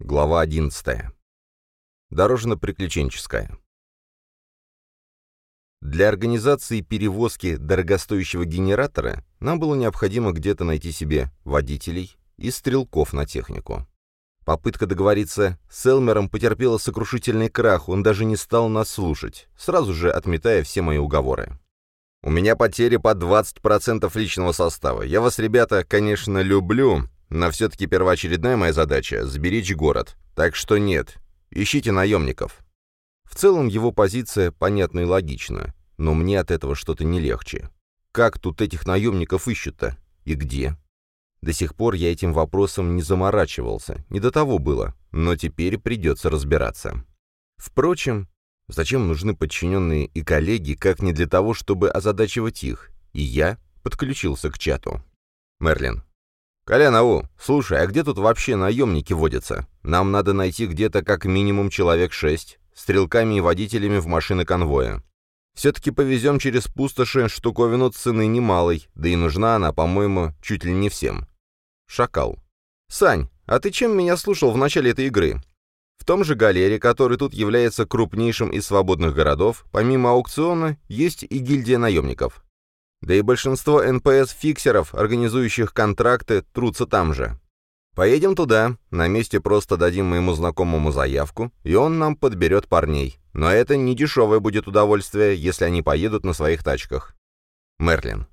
Глава 11. Дорожно-приключенческая. Для организации перевозки дорогостоящего генератора нам было необходимо где-то найти себе водителей и стрелков на технику. Попытка договориться с Элмером потерпела сокрушительный крах, он даже не стал нас слушать, сразу же отметая все мои уговоры. «У меня потери по 20% личного состава. Я вас, ребята, конечно, люблю, но все-таки первоочередная моя задача — сберечь город. Так что нет, ищите наемников. В целом его позиция понятна и логична, но мне от этого что-то не легче. Как тут этих наемников ищут-то? И где? До сих пор я этим вопросом не заморачивался, не до того было, но теперь придется разбираться. Впрочем, зачем нужны подчиненные и коллеги, как не для того, чтобы озадачивать их? И я подключился к чату. Мерлин, «Колян, ау, слушай, а где тут вообще наемники водятся? Нам надо найти где-то как минимум человек шесть, стрелками и водителями в машины конвоя. Все-таки повезем через пустоши штуковину цены немалой, да и нужна она, по-моему, чуть ли не всем». Шакал. «Сань, а ты чем меня слушал в начале этой игры?» В том же галере, который тут является крупнейшим из свободных городов, помимо аукциона, есть и гильдия наемников. Да и большинство НПС-фиксеров, организующих контракты, трутся там же. Поедем туда, на месте просто дадим моему знакомому заявку, и он нам подберет парней. Но это не дешевое будет удовольствие, если они поедут на своих тачках. Мерлин.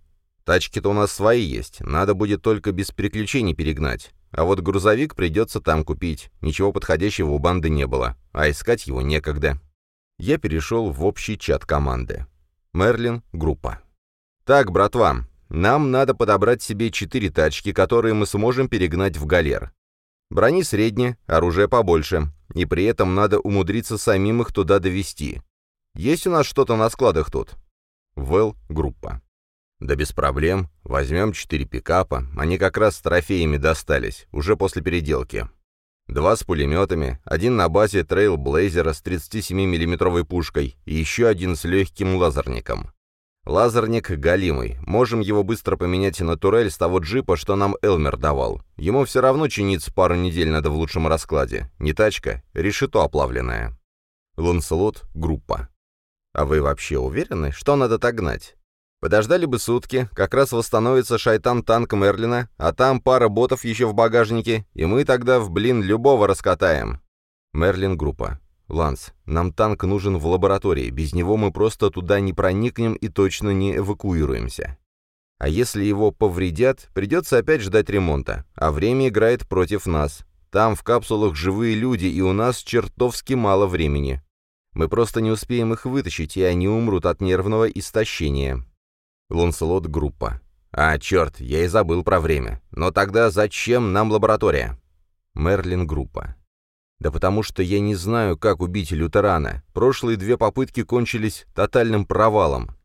Тачки-то у нас свои есть, надо будет только без приключений перегнать. А вот грузовик придется там купить, ничего подходящего у банды не было, а искать его некогда. Я перешел в общий чат команды. Мерлин, группа. «Так, братва, нам надо подобрать себе четыре тачки, которые мы сможем перегнать в галер. Брони средние, оружие побольше, и при этом надо умудриться самим их туда довести. Есть у нас что-то на складах тут?» Вэл, группа. «Да без проблем. Возьмем четыре пикапа. Они как раз с трофеями достались, уже после переделки. Два с пулеметами, один на базе трейлблейзера с 37 миллиметровой пушкой и еще один с легким лазерником. Лазерник галимый. Можем его быстро поменять на турель с того джипа, что нам Элмер давал. Ему все равно чиниться пару недель надо в лучшем раскладе. Не тачка, решето оплавленное. Ланселот, группа. А вы вообще уверены, что надо так гнать? Подождали бы сутки, как раз восстановится шайтан-танк Мерлина, а там пара ботов еще в багажнике, и мы тогда в блин любого раскатаем. Мерлин, группа. «Ланс, нам танк нужен в лаборатории, без него мы просто туда не проникнем и точно не эвакуируемся. А если его повредят, придется опять ждать ремонта, а время играет против нас. Там в капсулах живые люди, и у нас чертовски мало времени. Мы просто не успеем их вытащить, и они умрут от нервного истощения». Ланселот, группа. «А, черт, я и забыл про время. Но тогда зачем нам лаборатория?» Мерлин, группа. Да потому что я не знаю, как убить лютерана. Прошлые две попытки кончились тотальным провалом.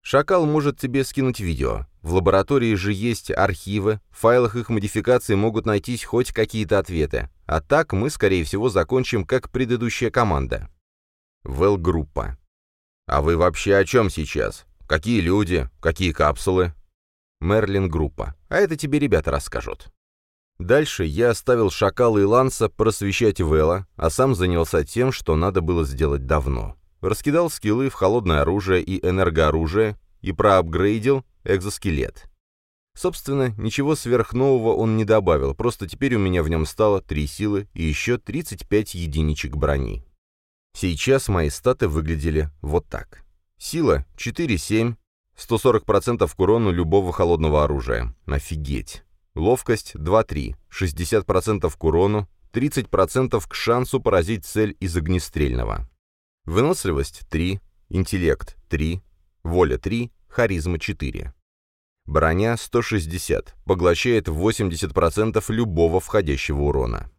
Шакал может тебе скинуть видео. В лаборатории же есть архивы, в файлах их модификации могут найтись хоть какие-то ответы. А так мы, скорее всего, закончим как предыдущая команда. Вэл-группа. А вы вообще о чем сейчас? Какие люди? Какие капсулы? Мерлин-группа. А это тебе ребята расскажут. Дальше я оставил Шакала и Ланса просвещать Вэлла, а сам занялся тем, что надо было сделать давно. Раскидал скиллы в холодное оружие и энергооружие и проапгрейдил экзоскелет. Собственно, ничего сверхнового он не добавил, просто теперь у меня в нем стало 3 силы и еще 35 единичек брони. Сейчас мои статы выглядели вот так. Сила 4-7, 140% к урону любого холодного оружия. Офигеть. Ловкость 2-3, 60% к урону, 30% к шансу поразить цель из огнестрельного. Выносливость 3, интеллект 3, воля 3, харизма 4. Броня 160, поглощает 80% любого входящего урона.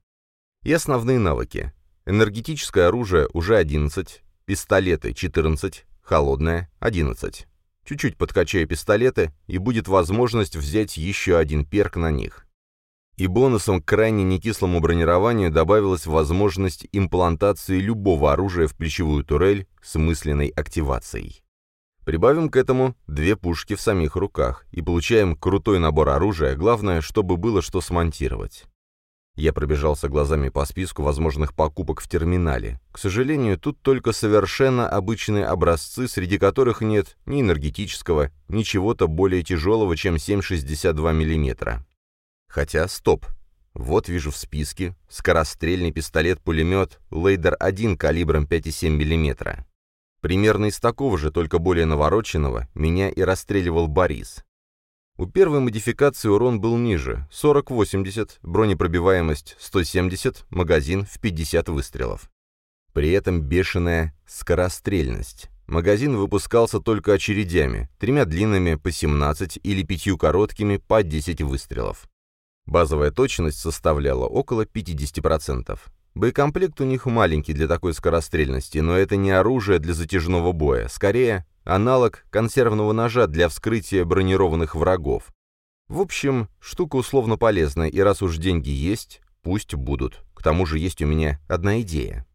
И основные навыки. Энергетическое оружие уже 11, пистолеты 14, холодное 11. Чуть-чуть подкачаю пистолеты, и будет возможность взять еще один перк на них. И бонусом к крайне некислому бронированию добавилась возможность имплантации любого оружия в плечевую турель с мысленной активацией. Прибавим к этому две пушки в самих руках и получаем крутой набор оружия, главное, чтобы было что смонтировать. Я пробежался глазами по списку возможных покупок в терминале. К сожалению, тут только совершенно обычные образцы, среди которых нет ни энергетического, ни чего-то более тяжелого, чем 7,62 мм. Хотя, стоп. Вот вижу в списке скорострельный пистолет-пулемет Лейдер-1 калибром 5,7 мм. Примерно из такого же, только более навороченного, меня и расстреливал Борис. У первой модификации урон был ниже – 40-80, бронепробиваемость 170, магазин в 50 выстрелов. При этом бешеная скорострельность. Магазин выпускался только очередями, тремя длинными по 17 или пятью короткими по 10 выстрелов. Базовая точность составляла около 50%. Боекомплект у них маленький для такой скорострельности, но это не оружие для затяжного боя, скорее аналог консервного ножа для вскрытия бронированных врагов. В общем, штука условно полезная, и раз уж деньги есть, пусть будут. К тому же есть у меня одна идея.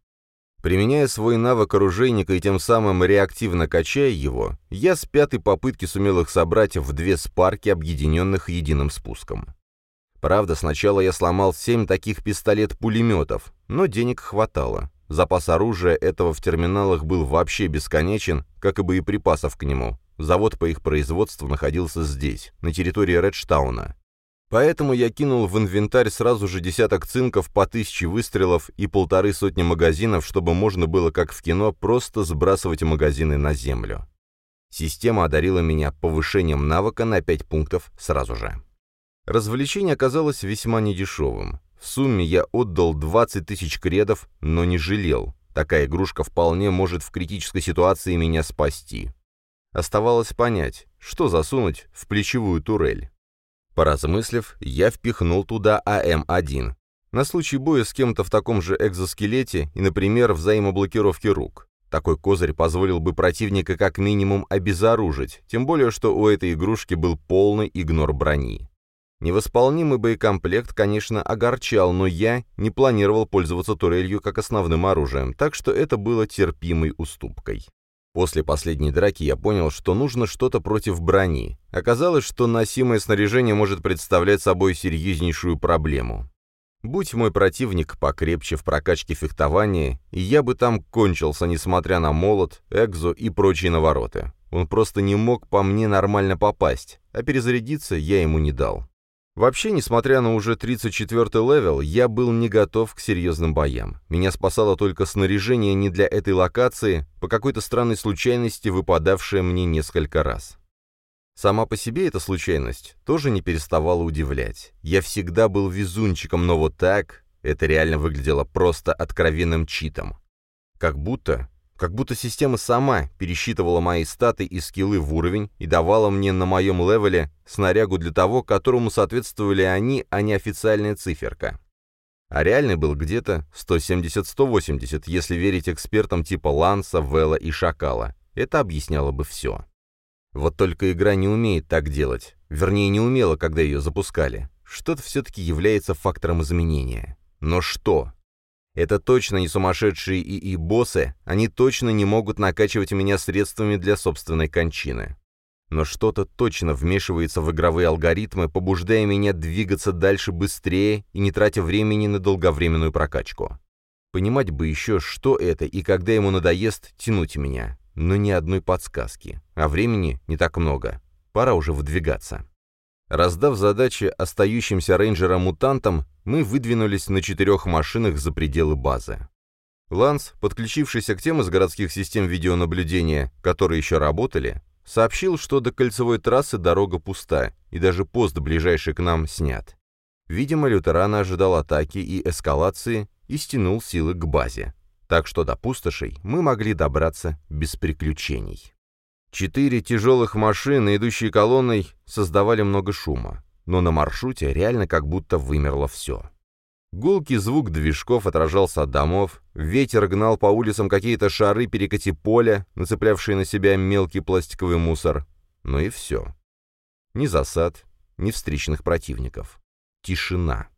Применяя свой навык оружейника и тем самым реактивно качая его, я с пятой попытки сумел их собрать в две спарки, объединенных единым спуском. Правда, сначала я сломал семь таких пистолет-пулеметов, но денег хватало. Запас оружия этого в терминалах был вообще бесконечен, как и боеприпасов к нему. Завод по их производству находился здесь, на территории Редштауна. Поэтому я кинул в инвентарь сразу же десяток цинков по тысяче выстрелов и полторы сотни магазинов, чтобы можно было, как в кино, просто сбрасывать магазины на землю. Система одарила меня повышением навыка на 5 пунктов сразу же. Развлечение оказалось весьма недешевым. В сумме я отдал 20 тысяч кредов, но не жалел. Такая игрушка вполне может в критической ситуации меня спасти. Оставалось понять, что засунуть в плечевую турель. Поразмыслив, я впихнул туда АМ-1. На случай боя с кем-то в таком же экзоскелете и, например, взаимоблокировки рук. Такой козырь позволил бы противника как минимум обезоружить, тем более, что у этой игрушки был полный игнор брони. Невосполнимый боекомплект, конечно, огорчал, но я не планировал пользоваться турелью как основным оружием, так что это было терпимой уступкой. После последней драки я понял, что нужно что-то против брони. Оказалось, что носимое снаряжение может представлять собой серьезнейшую проблему. Будь мой противник покрепче в прокачке фехтования, и я бы там кончился, несмотря на молот, экзо и прочие навороты. Он просто не мог по мне нормально попасть, а перезарядиться я ему не дал. Вообще, несмотря на уже 34-й левел, я был не готов к серьезным боям. Меня спасало только снаряжение не для этой локации, по какой-то странной случайности выпадавшее мне несколько раз. Сама по себе эта случайность тоже не переставала удивлять. Я всегда был везунчиком, но вот так это реально выглядело просто откровенным читом. Как будто как будто система сама пересчитывала мои статы и скиллы в уровень и давала мне на моем левеле снарягу для того, которому соответствовали они, а не официальная циферка. А реальный был где-то 170-180, если верить экспертам типа Ланса, Вела и Шакала. Это объясняло бы все. Вот только игра не умеет так делать. Вернее, не умела, когда ее запускали. Что-то все-таки является фактором изменения. Но что? Это точно не сумасшедшие ИИ-боссы, они точно не могут накачивать меня средствами для собственной кончины. Но что-то точно вмешивается в игровые алгоритмы, побуждая меня двигаться дальше быстрее и не тратя времени на долговременную прокачку. Понимать бы еще, что это, и когда ему надоест, тянуть меня. Но ни одной подсказки. А времени не так много. Пора уже выдвигаться. Раздав задачи остающимся рейнджерам-мутантам, мы выдвинулись на четырех машинах за пределы базы. Ланс, подключившийся к тем из городских систем видеонаблюдения, которые еще работали, сообщил, что до кольцевой трассы дорога пуста, и даже пост, ближайший к нам, снят. Видимо, лютеран ожидал атаки и эскалации и стянул силы к базе. Так что до пустошей мы могли добраться без приключений. Четыре тяжелых машины, идущие колонной, создавали много шума, но на маршруте реально как будто вымерло все. Гулкий звук движков отражался от домов, ветер гнал по улицам какие-то шары перекати поля, нацеплявшие на себя мелкий пластиковый мусор. Ну и все. Ни засад, ни встречных противников. Тишина.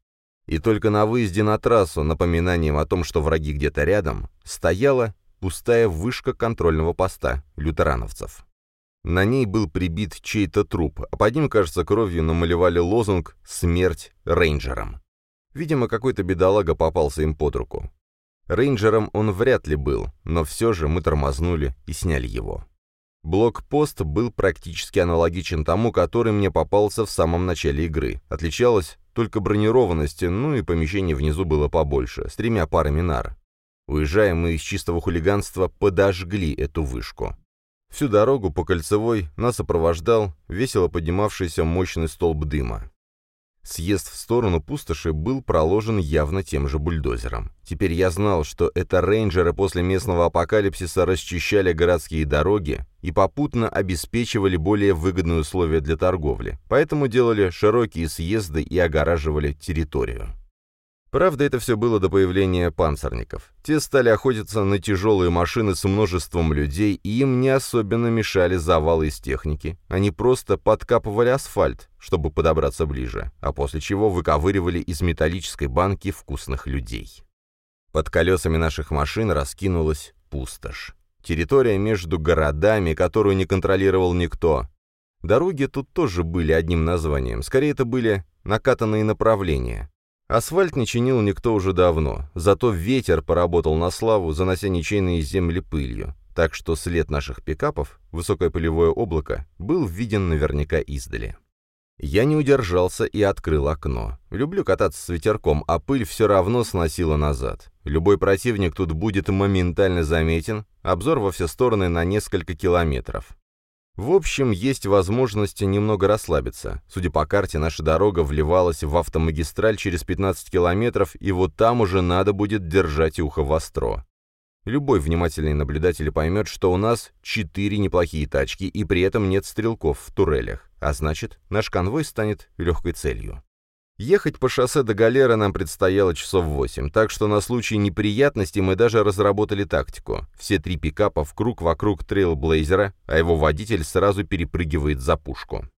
И только на выезде на трассу, напоминанием о том, что враги где-то рядом, стояла пустая вышка контрольного поста лютерановцев. На ней был прибит чей-то труп, а под ним, кажется, кровью намалевали лозунг «Смерть рейнджерам». Видимо, какой-то бедолага попался им под руку. Рейнджером он вряд ли был, но все же мы тормознули и сняли его. Блокпост был практически аналогичен тому, который мне попался в самом начале игры. Отличалось только бронированности, ну и помещение внизу было побольше, с тремя парами нар. Уезжая, мы из чистого хулиганства подожгли эту вышку. Всю дорогу по кольцевой нас сопровождал весело поднимавшийся мощный столб дыма. Съезд в сторону пустоши был проложен явно тем же бульдозером. Теперь я знал, что это рейнджеры после местного апокалипсиса расчищали городские дороги и попутно обеспечивали более выгодные условия для торговли, поэтому делали широкие съезды и огораживали территорию. Правда, это все было до появления панцирников. Те стали охотиться на тяжелые машины с множеством людей, и им не особенно мешали завалы из техники. Они просто подкапывали асфальт, чтобы подобраться ближе, а после чего выковыривали из металлической банки вкусных людей. Под колесами наших машин раскинулась пустошь. Территория между городами, которую не контролировал никто. Дороги тут тоже были одним названием, скорее это были накатанные направления. Асфальт не чинил никто уже давно, зато ветер поработал на славу, занося ничейные земли пылью, так что след наших пикапов, высокое пылевое облако, был виден наверняка издали. Я не удержался и открыл окно. Люблю кататься с ветерком, а пыль все равно сносила назад. Любой противник тут будет моментально заметен, обзор во все стороны на несколько километров. В общем, есть возможность немного расслабиться. Судя по карте, наша дорога вливалась в автомагистраль через 15 километров, и вот там уже надо будет держать ухо востро. Любой внимательный наблюдатель поймет, что у нас четыре неплохие тачки, и при этом нет стрелков в турелях, а значит, наш конвой станет легкой целью. Ехать по шоссе до Галеры нам предстояло часов восемь, так что на случай неприятностей мы даже разработали тактику. Все три пикапа в круг вокруг трейлблейзера, а его водитель сразу перепрыгивает за пушку.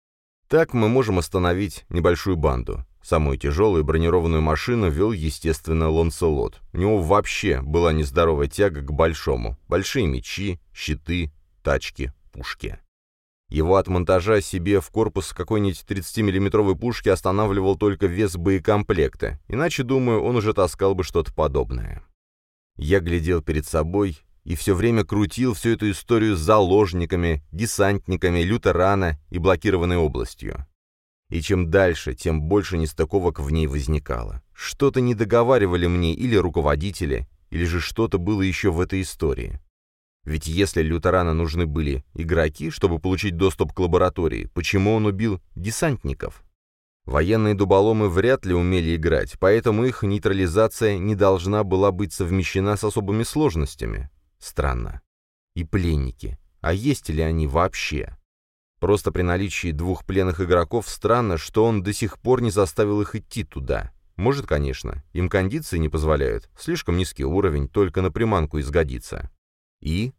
Так мы можем остановить небольшую банду. Самую тяжелую бронированную машину вел, естественно, Лонселот. У него вообще была нездоровая тяга к большому. Большие мечи, щиты, тачки, пушки. Его от монтажа себе в корпус какой-нибудь 30-миллиметровой пушки останавливал только вес боекомплекта, иначе, думаю, он уже таскал бы что-то подобное. Я глядел перед собой и все время крутил всю эту историю с заложниками, десантниками, лютерана и блокированной областью. И чем дальше, тем больше нестыковок в ней возникало. Что-то не договаривали мне или руководители, или же что-то было еще в этой истории. Ведь если лютерана нужны были игроки, чтобы получить доступ к лаборатории, почему он убил десантников? Военные дуболомы вряд ли умели играть, поэтому их нейтрализация не должна была быть совмещена с особыми сложностями. Странно. И пленники. А есть ли они вообще? Просто при наличии двух пленных игроков странно, что он до сих пор не заставил их идти туда. Может, конечно, им кондиции не позволяют, слишком низкий уровень, только на приманку изгодится. И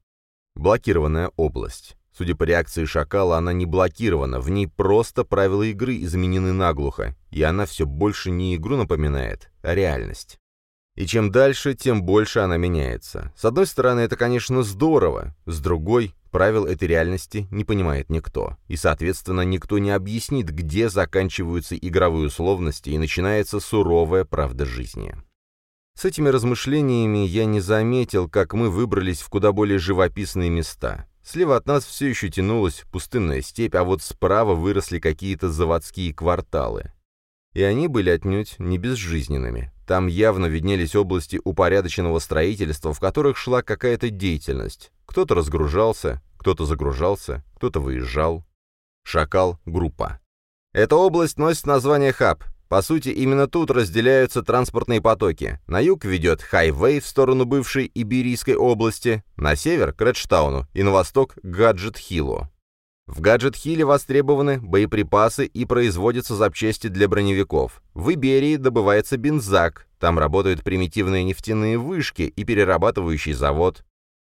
блокированная область. Судя по реакции шакала, она не блокирована, в ней просто правила игры изменены наглухо, и она все больше не игру напоминает, а реальность. И чем дальше, тем больше она меняется. С одной стороны, это, конечно, здорово, с другой, правил этой реальности не понимает никто, и, соответственно, никто не объяснит, где заканчиваются игровые условности и начинается суровая правда жизни. С этими размышлениями я не заметил, как мы выбрались в куда более живописные места. Слева от нас все еще тянулась пустынная степь, а вот справа выросли какие-то заводские кварталы. И они были отнюдь не безжизненными. Там явно виднелись области упорядоченного строительства, в которых шла какая-то деятельность. Кто-то разгружался, кто-то загружался, кто-то выезжал. Шакал — группа. Эта область носит название Хаб. По сути, именно тут разделяются транспортные потоки. На юг ведет хайвей в сторону бывшей Иберийской области, на север — к Редштауну и на восток — к Гаджет-Хиллу. В Гаджет-Хилле востребованы боеприпасы и производятся запчасти для броневиков. В Иберии добывается бензак, там работают примитивные нефтяные вышки и перерабатывающий завод.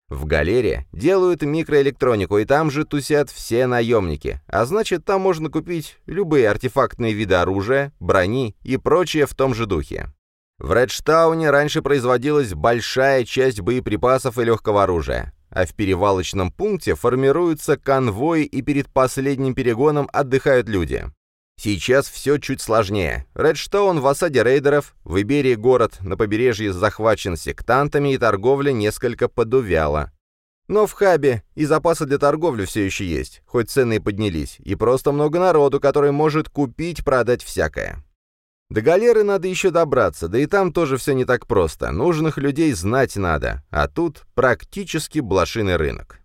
В галере делают микроэлектронику, и там же тусят все наемники. А значит, там можно купить любые артефактные виды оружия, брони и прочее в том же духе. В Редштауне раньше производилась большая часть боеприпасов и легкого оружия, а в перевалочном пункте формируются конвои и перед последним перегоном отдыхают люди. Сейчас все чуть сложнее. Редстоун в осаде рейдеров, в Иберии город на побережье захвачен сектантами, и торговля несколько подувяла. Но в хабе и запасы для торговли все еще есть, хоть цены и поднялись, и просто много народу, который может купить, продать всякое. До галеры надо еще добраться, да и там тоже все не так просто. Нужных людей знать надо, а тут практически блошиный рынок.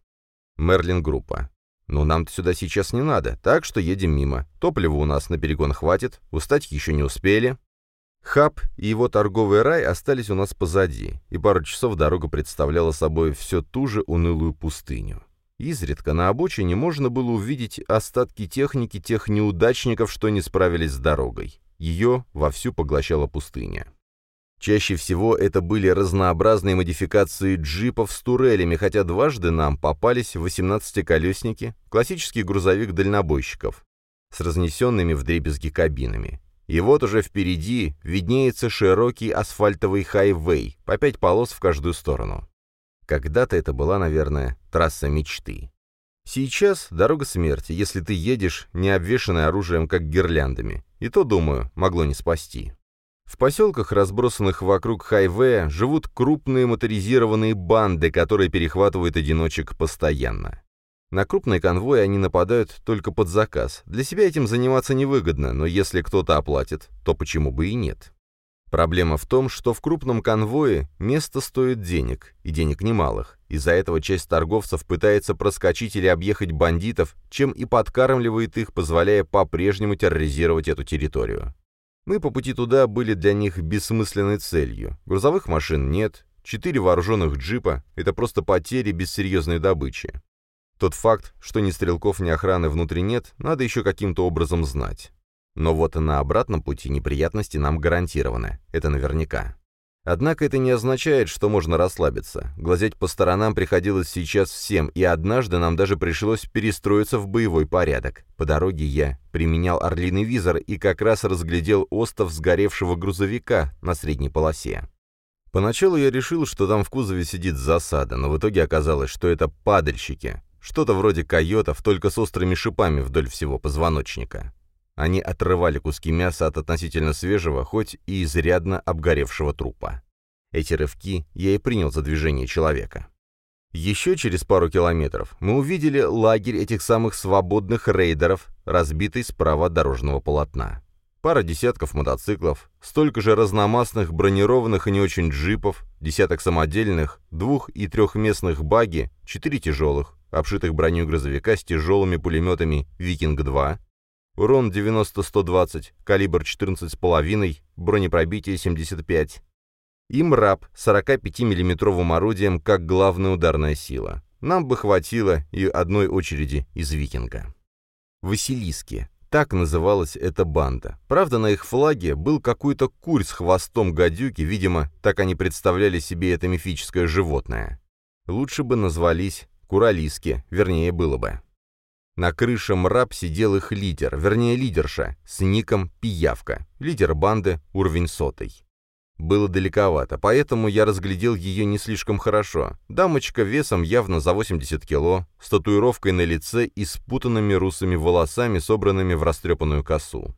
Мерлин Группа. Но нам-то сюда сейчас не надо, так что едем мимо. Топлива у нас на перегон хватит, устать еще не успели. Хаб и его торговый рай остались у нас позади, и пару часов дорога представляла собой все ту же унылую пустыню. Изредка на обочине можно было увидеть остатки техники тех неудачников, что не справились с дорогой. Ее вовсю поглощала пустыня. Чаще всего это были разнообразные модификации джипов с турелями, хотя дважды нам попались 18-колесники, классический грузовик дальнобойщиков, с разнесенными вдребезги кабинами. И вот уже впереди виднеется широкий асфальтовый хайвей, по пять полос в каждую сторону. Когда-то это была, наверное, трасса мечты. Сейчас дорога смерти, если ты едешь, не обвешанный оружием, как гирляндами. И то, думаю, могло не спасти. В поселках, разбросанных вокруг хайвея, живут крупные моторизированные банды, которые перехватывают одиночек постоянно. На крупный конвой они нападают только под заказ. Для себя этим заниматься невыгодно, но если кто-то оплатит, то почему бы и нет? Проблема в том, что в крупном конвое место стоит денег, и денег немалых. Из-за этого часть торговцев пытается проскочить или объехать бандитов, чем и подкармливает их, позволяя по-прежнему терроризировать эту территорию. Мы по пути туда были для них бессмысленной целью. Грузовых машин нет, четыре вооруженных джипа — это просто потери без серьезной добычи. Тот факт, что ни стрелков, ни охраны внутри нет, надо еще каким-то образом знать. Но вот на обратном пути неприятности нам гарантированы, это наверняка. Однако это не означает, что можно расслабиться. Глазеть по сторонам приходилось сейчас всем, и однажды нам даже пришлось перестроиться в боевой порядок. По дороге я применял орлиный визор и как раз разглядел остов сгоревшего грузовика на средней полосе. Поначалу я решил, что там в кузове сидит засада, но в итоге оказалось, что это падальщики. Что-то вроде койотов, только с острыми шипами вдоль всего позвоночника. Они отрывали куски мяса от относительно свежего, хоть и изрядно обгоревшего трупа. Эти рывки я и принял за движение человека. Еще через пару километров мы увидели лагерь этих самых свободных рейдеров, разбитый справа дорожного полотна. Пара десятков мотоциклов, столько же разномастных бронированных и не очень джипов, десяток самодельных, двух- и трехместных баги, четыре тяжелых, обшитых броню грузовика с тяжелыми пулеметами «Викинг-2», Урон 90-120, калибр 14,5, бронепробитие 75. И МРАП 45 миллиметровым орудием как главная ударная сила. Нам бы хватило и одной очереди из «Викинга». Василиски. Так называлась эта банда. Правда, на их флаге был какой-то курь с хвостом гадюки, видимо, так они представляли себе это мифическое животное. Лучше бы назвались Куралиски, вернее, было бы. На крыше мраб сидел их лидер, вернее лидерша, с ником Пиявка, лидер банды, уровень сотый. Было далековато, поэтому я разглядел ее не слишком хорошо. Дамочка весом явно за 80 кило, с татуировкой на лице и спутанными русыми волосами, собранными в растрепанную косу.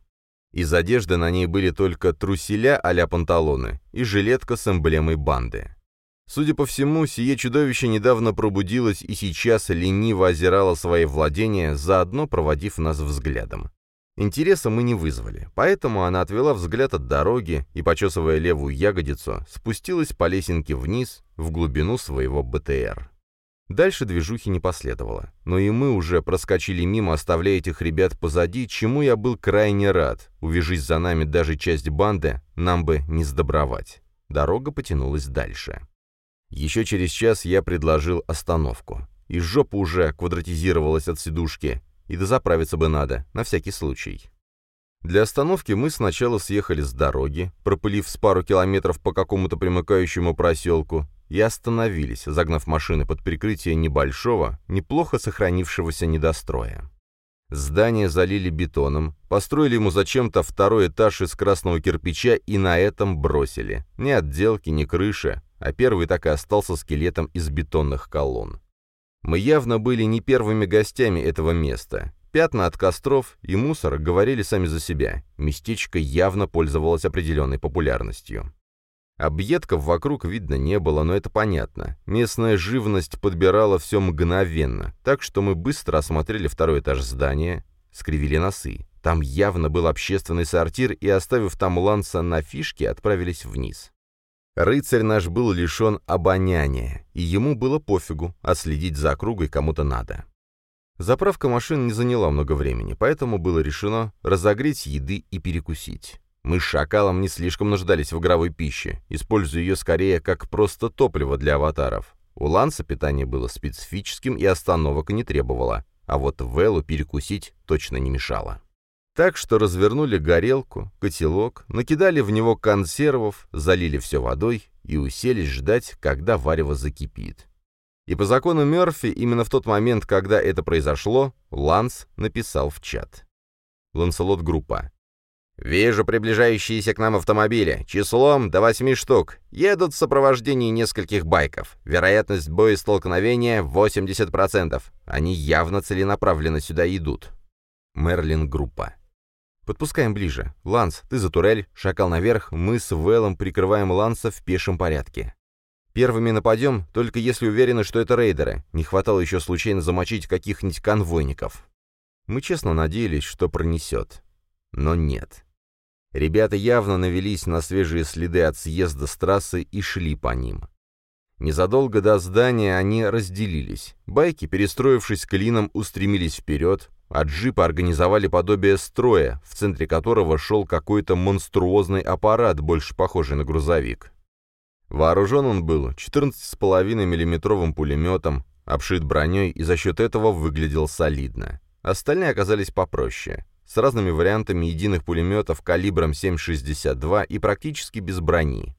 Из одежды на ней были только труселя а панталоны и жилетка с эмблемой банды. Судя по всему, сие чудовище недавно пробудилось и сейчас лениво озирало свои владения, заодно проводив нас взглядом. Интереса мы не вызвали, поэтому она отвела взгляд от дороги и, почесывая левую ягодицу, спустилась по лесенке вниз, в глубину своего БТР. Дальше движухи не последовало, но и мы уже проскочили мимо, оставляя этих ребят позади, чему я был крайне рад. Увяжись за нами даже часть банды, нам бы не сдобровать. Дорога потянулась дальше. Еще через час я предложил остановку. И жопа уже квадратизировалась от сидушки, и дозаправиться бы надо, на всякий случай. Для остановки мы сначала съехали с дороги, пропылив с пару километров по какому-то примыкающему проселку, и остановились, загнав машины под прикрытие небольшого, неплохо сохранившегося недостроя. Здание залили бетоном, построили ему зачем-то второй этаж из красного кирпича и на этом бросили. Ни отделки, ни крыши, а первый так и остался скелетом из бетонных колонн. Мы явно были не первыми гостями этого места. Пятна от костров и мусор говорили сами за себя. Местечко явно пользовалось определенной популярностью. Объедков вокруг видно не было, но это понятно. Местная живность подбирала все мгновенно, так что мы быстро осмотрели второй этаж здания, скривили носы. Там явно был общественный сортир, и, оставив там Ланса на фишке, отправились вниз. Рыцарь наш был лишен обоняния, и ему было пофигу, а следить за округой кому-то надо. Заправка машин не заняла много времени, поэтому было решено разогреть еды и перекусить. Мы с шакалом не слишком нуждались в игровой пище, используя ее скорее как просто топливо для аватаров. У Ланса питание было специфическим и остановок не требовало, а вот Велу перекусить точно не мешало. Так что развернули горелку, котелок, накидали в него консервов, залили все водой и уселись ждать, когда варево закипит. И по закону Мёрфи, именно в тот момент, когда это произошло, Ланс написал в чат. Ланселот группа. «Вижу приближающиеся к нам автомобили. Числом до восьми штук. Едут в сопровождении нескольких байков. Вероятность боестолкновения 80%. Они явно целенаправленно сюда идут». Мерлин группа. «Подпускаем ближе. Ланс, ты за турель, шакал наверх, мы с Вэллом прикрываем Ланса в пешем порядке. Первыми нападем, только если уверены, что это рейдеры. Не хватало еще случайно замочить каких-нибудь конвойников». Мы честно надеялись, что пронесет. Но нет. Ребята явно навелись на свежие следы от съезда с трассы и шли по ним. Незадолго до здания они разделились. Байки, перестроившись клином, устремились вперед, а джипы организовали подобие строя, в центре которого шел какой-то монструозный аппарат, больше похожий на грузовик. Вооружен он был 14,5 миллиметровым пулеметом, обшит броней и за счет этого выглядел солидно. Остальные оказались попроще с разными вариантами единых пулеметов калибром 7,62 и практически без брони.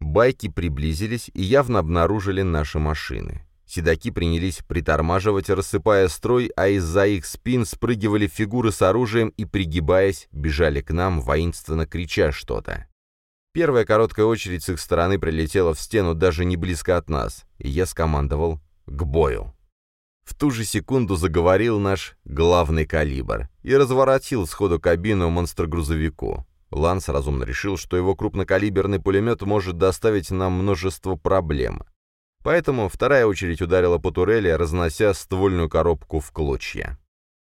Байки приблизились и явно обнаружили наши машины. Седаки принялись притормаживать, рассыпая строй, а из-за их спин спрыгивали фигуры с оружием и, пригибаясь, бежали к нам, воинственно крича что-то. Первая короткая очередь с их стороны прилетела в стену даже не близко от нас, и я скомандовал «к бою». В ту же секунду заговорил наш главный калибр и разворотил сходу кабину монстр-грузовику. Ланс разумно решил, что его крупнокалиберный пулемет может доставить нам множество проблем. Поэтому вторая очередь ударила по турели, разнося ствольную коробку в клочья.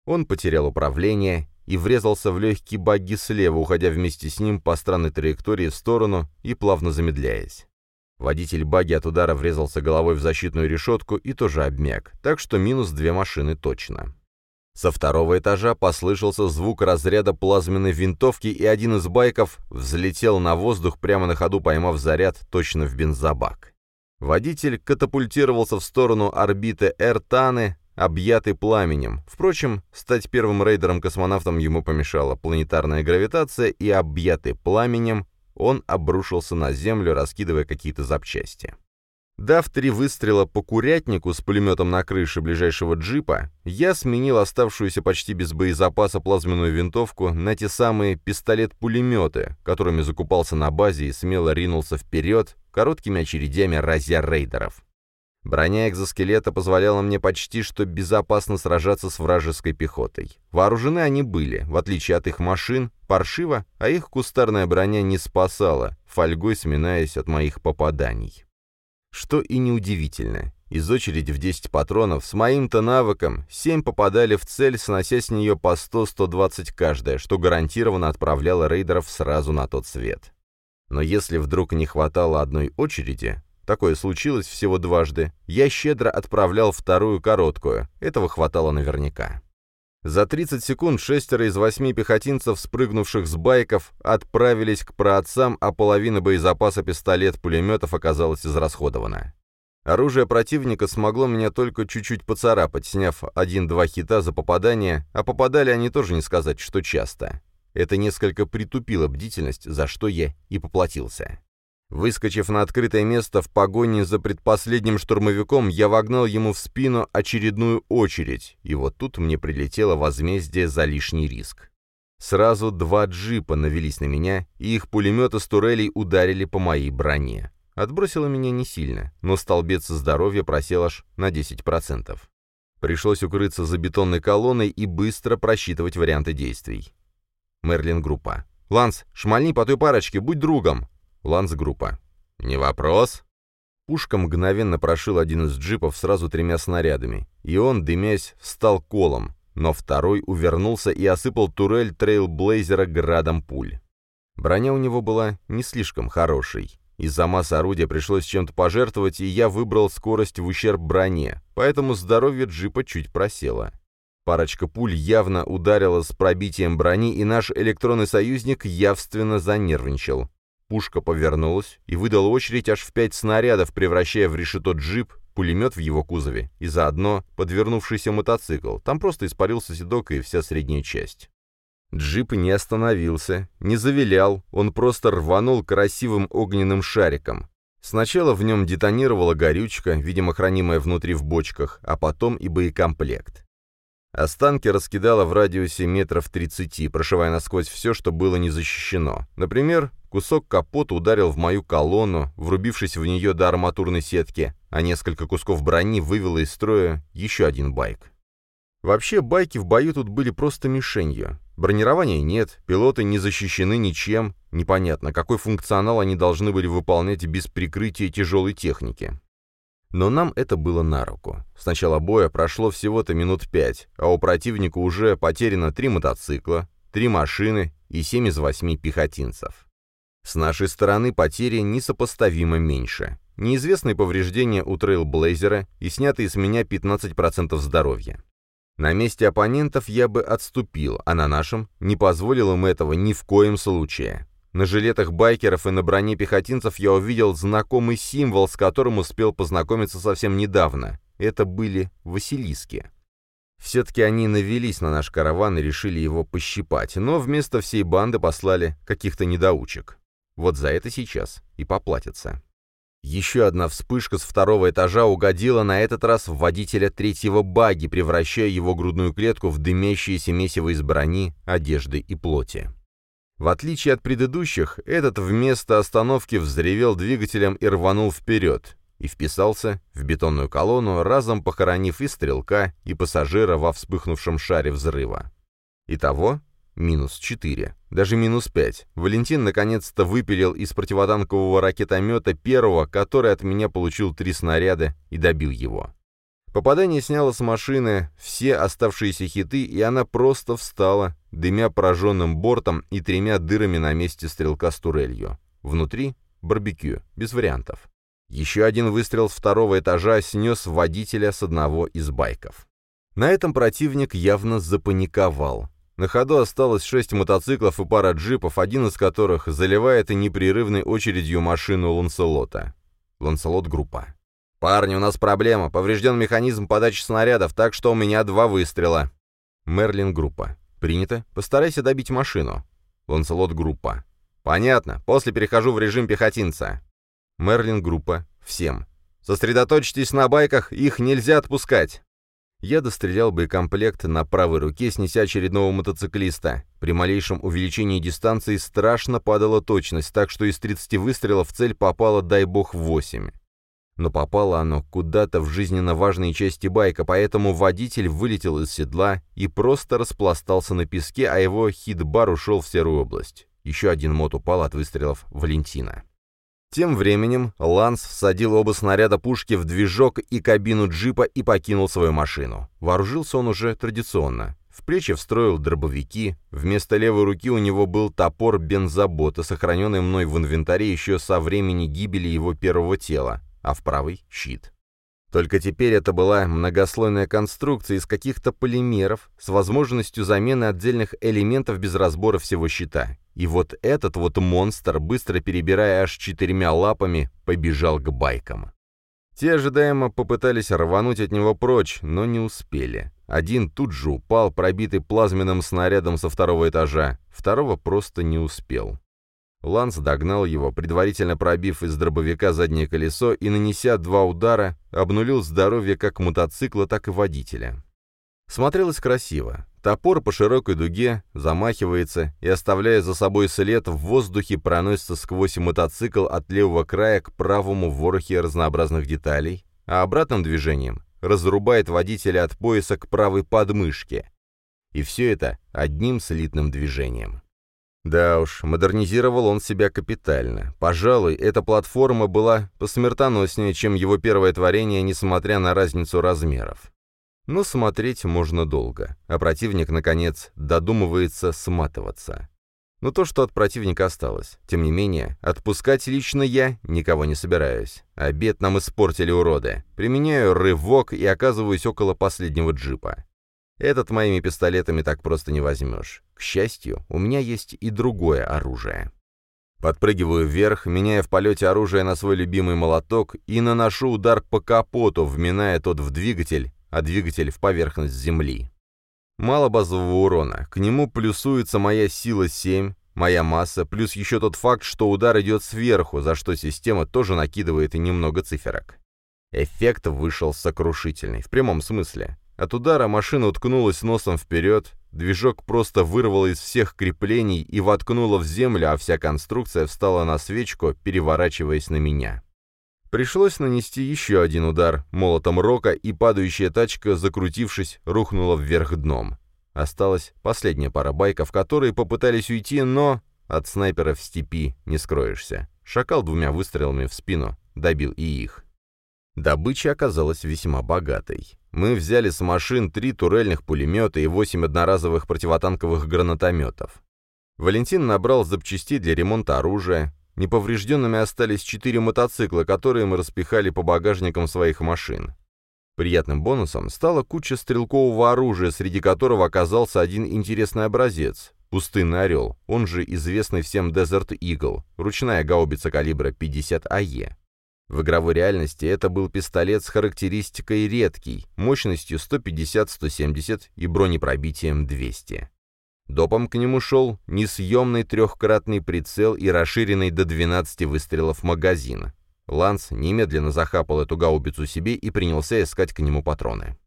Он потерял управление и врезался в легкий багги слева, уходя вместе с ним по странной траектории в сторону и плавно замедляясь. Водитель баги от удара врезался головой в защитную решетку и тоже обмяк, так что минус две машины точно. Со второго этажа послышался звук разряда плазменной винтовки, и один из байков взлетел на воздух, прямо на ходу поймав заряд точно в бензобак. Водитель катапультировался в сторону орбиты Эртаны, объятый пламенем. Впрочем, стать первым рейдером-космонавтом ему помешала планетарная гравитация, и объятый пламенем он обрушился на землю, раскидывая какие-то запчасти. Дав три выстрела по курятнику с пулеметом на крыше ближайшего джипа, я сменил оставшуюся почти без боезапаса плазменную винтовку на те самые пистолет-пулеметы, которыми закупался на базе и смело ринулся вперед, короткими очередями разя рейдеров. Броня экзоскелета позволяла мне почти что безопасно сражаться с вражеской пехотой. Вооружены они были, в отличие от их машин, паршиво, а их кустарная броня не спасала, фольгой сминаясь от моих попаданий. Что и неудивительно. Из очереди в 10 патронов с моим-то навыком 7 попадали в цель, снося с нее по 100-120 каждая, что гарантированно отправляло рейдеров сразу на тот свет. Но если вдруг не хватало одной очереди, такое случилось всего дважды, я щедро отправлял вторую короткую, этого хватало наверняка. За 30 секунд шестеро из восьми пехотинцев, спрыгнувших с байков, отправились к праотцам, а половина боезапаса пистолет-пулеметов оказалась израсходована. Оружие противника смогло меня только чуть-чуть поцарапать, сняв один-два хита за попадание, а попадали они тоже не сказать, что часто. Это несколько притупило бдительность, за что я и поплатился. Выскочив на открытое место в погоне за предпоследним штурмовиком, я вогнал ему в спину очередную очередь, и вот тут мне прилетело возмездие за лишний риск. Сразу два джипа навелись на меня, и их пулеметы с турелей ударили по моей броне. Отбросило меня не сильно, но столбец здоровья просел аж на 10%. Пришлось укрыться за бетонной колонной и быстро просчитывать варианты действий. Мерлин группа. «Ланс, шмальни по той парочке, будь другом!» Ланс группа. «Не вопрос!» Пушка мгновенно прошил один из джипов сразу тремя снарядами, и он, дымясь, встал колом, но второй увернулся и осыпал турель трейлблейзера градом пуль. Броня у него была не слишком хорошей. Из-за массы орудия пришлось чем-то пожертвовать, и я выбрал скорость в ущерб броне, поэтому здоровье джипа чуть просело. Парочка пуль явно ударила с пробитием брони, и наш электронный союзник явственно занервничал. Пушка повернулась и выдала очередь аж в пять снарядов, превращая в решето джип, пулемет в его кузове и заодно подвернувшийся мотоцикл. Там просто испарился седок и вся средняя часть. Джип не остановился, не завилял, он просто рванул красивым огненным шариком. Сначала в нем детонировала горючка, видимо, хранимая внутри в бочках, а потом и боекомплект. Останки раскидало в радиусе метров 30, прошивая насквозь все, что было не защищено. Например, кусок капота ударил в мою колонну, врубившись в нее до арматурной сетки, а несколько кусков брони вывело из строя еще один байк. Вообще, байки в бою тут были просто мишенью. Бронирования нет, пилоты не защищены ничем, непонятно, какой функционал они должны были выполнять без прикрытия тяжелой техники. Но нам это было на руку. С начала боя прошло всего-то минут пять, а у противника уже потеряно три мотоцикла, три машины и семь из восьми пехотинцев. С нашей стороны потери несопоставимо меньше. Неизвестные повреждения у трейлблейзера и снятые с меня 15% здоровья. На месте оппонентов я бы отступил, а на нашем не позволил им этого ни в коем случае. На жилетах байкеров и на броне пехотинцев я увидел знакомый символ, с которым успел познакомиться совсем недавно. Это были Василиски. Все-таки они навелись на наш караван и решили его пощипать, но вместо всей банды послали каких-то недоучек. Вот за это сейчас и поплатятся. Еще одна вспышка с второго этажа угодила на этот раз в водителя третьего баги, превращая его грудную клетку в дымящееся месиво из брони, одежды и плоти. В отличие от предыдущих, этот вместо остановки взревел двигателем и рванул вперед, и вписался в бетонную колонну, разом похоронив и стрелка, и пассажира во вспыхнувшем шаре взрыва. Итого Минус 4. Даже минус 5. Валентин наконец-то выпилил из противотанкового ракетомета первого, который от меня получил три снаряда и добил его. Попадание сняло с машины все оставшиеся хиты, и она просто встала, дымя пораженным бортом и тремя дырами на месте стрелка с турелью. Внутри — барбекю, без вариантов. Еще один выстрел с второго этажа снес водителя с одного из байков. На этом противник явно запаниковал. На ходу осталось шесть мотоциклов и пара джипов, один из которых заливает непрерывной очередью машину Ланселота. Ланселот группа. «Парни, у нас проблема. Поврежден механизм подачи снарядов, так что у меня два выстрела». Мерлин группа. «Принято. Постарайся добить машину». Ланселот группа. «Понятно. После перехожу в режим пехотинца». Мерлин группа. «Всем. Сосредоточьтесь на байках, их нельзя отпускать». Я дострелял боекомплект на правой руке, снеся очередного мотоциклиста. При малейшем увеличении дистанции страшно падала точность, так что из 30 выстрелов в цель попало, дай бог, 8. Но попало оно куда-то в жизненно важные части байка, поэтому водитель вылетел из седла и просто распластался на песке, а его хит-бар ушел в серую область. Еще один мот упал от выстрелов Валентина. Тем временем Ланс всадил оба снаряда пушки в движок и кабину джипа и покинул свою машину. Вооружился он уже традиционно. В плечи встроил дробовики, вместо левой руки у него был топор бензобота, сохраненный мной в инвентаре еще со времени гибели его первого тела, а в правой — щит. Только теперь это была многослойная конструкция из каких-то полимеров с возможностью замены отдельных элементов без разбора всего щита. И вот этот вот монстр, быстро перебирая аж четырьмя лапами, побежал к байкам. Те ожидаемо попытались рвануть от него прочь, но не успели. Один тут же упал, пробитый плазменным снарядом со второго этажа, второго просто не успел. Ланс догнал его, предварительно пробив из дробовика заднее колесо и, нанеся два удара, обнулил здоровье как мотоцикла, так и водителя. Смотрелось красиво. Топор по широкой дуге замахивается и, оставляя за собой след, в воздухе проносится сквозь мотоцикл от левого края к правому ворохе разнообразных деталей, а обратным движением разрубает водителя от пояса к правой подмышке. И все это одним слитным движением. Да уж, модернизировал он себя капитально. Пожалуй, эта платформа была посмертоноснее, чем его первое творение, несмотря на разницу размеров. Но смотреть можно долго, а противник, наконец, додумывается сматываться. Но то, что от противника осталось. Тем не менее, отпускать лично я никого не собираюсь. Обед нам испортили уроды. Применяю рывок и оказываюсь около последнего джипа. Этот моими пистолетами так просто не возьмешь. К счастью, у меня есть и другое оружие. Подпрыгиваю вверх, меняя в полете оружие на свой любимый молоток и наношу удар по капоту, вминая тот в двигатель, а двигатель в поверхность земли. Мало базового урона, к нему плюсуется моя сила 7, моя масса, плюс еще тот факт, что удар идет сверху, за что система тоже накидывает и немного циферок. Эффект вышел сокрушительный, в прямом смысле. От удара машина уткнулась носом вперед, движок просто вырвало из всех креплений и воткнуло в землю, а вся конструкция встала на свечку, переворачиваясь на меня. Пришлось нанести еще один удар молотом рока, и падающая тачка, закрутившись, рухнула вверх дном. Осталась последняя пара байков, которые попытались уйти, но от снайпера в степи не скроешься. Шакал двумя выстрелами в спину добил и их. Добыча оказалась весьма богатой. Мы взяли с машин три турельных пулемета и восемь одноразовых противотанковых гранатометов. Валентин набрал запчастей для ремонта оружия. Неповрежденными остались четыре мотоцикла, которые мы распихали по багажникам своих машин. Приятным бонусом стала куча стрелкового оружия, среди которого оказался один интересный образец — пустынный орел, он же известный всем Desert Eagle, ручная гаубица калибра 50 АЕ. В игровой реальности это был пистолет с характеристикой редкий, мощностью 150-170 и бронепробитием 200. Допом к нему шел несъемный трехкратный прицел и расширенный до 12 выстрелов магазин. Ланс немедленно захапал эту гаубицу себе и принялся искать к нему патроны.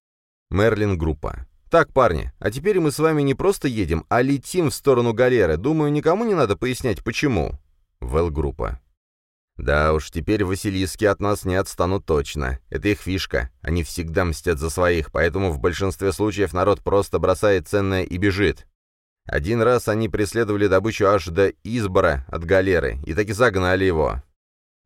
Мерлин группа. «Так, парни, а теперь мы с вами не просто едем, а летим в сторону галеры. Думаю, никому не надо пояснять, почему». Вэл группа. Да уж, теперь Василиски от нас не отстанут точно. Это их фишка. Они всегда мстят за своих, поэтому в большинстве случаев народ просто бросает ценное и бежит. Один раз они преследовали добычу аж до избора от галеры, и таки загнали его.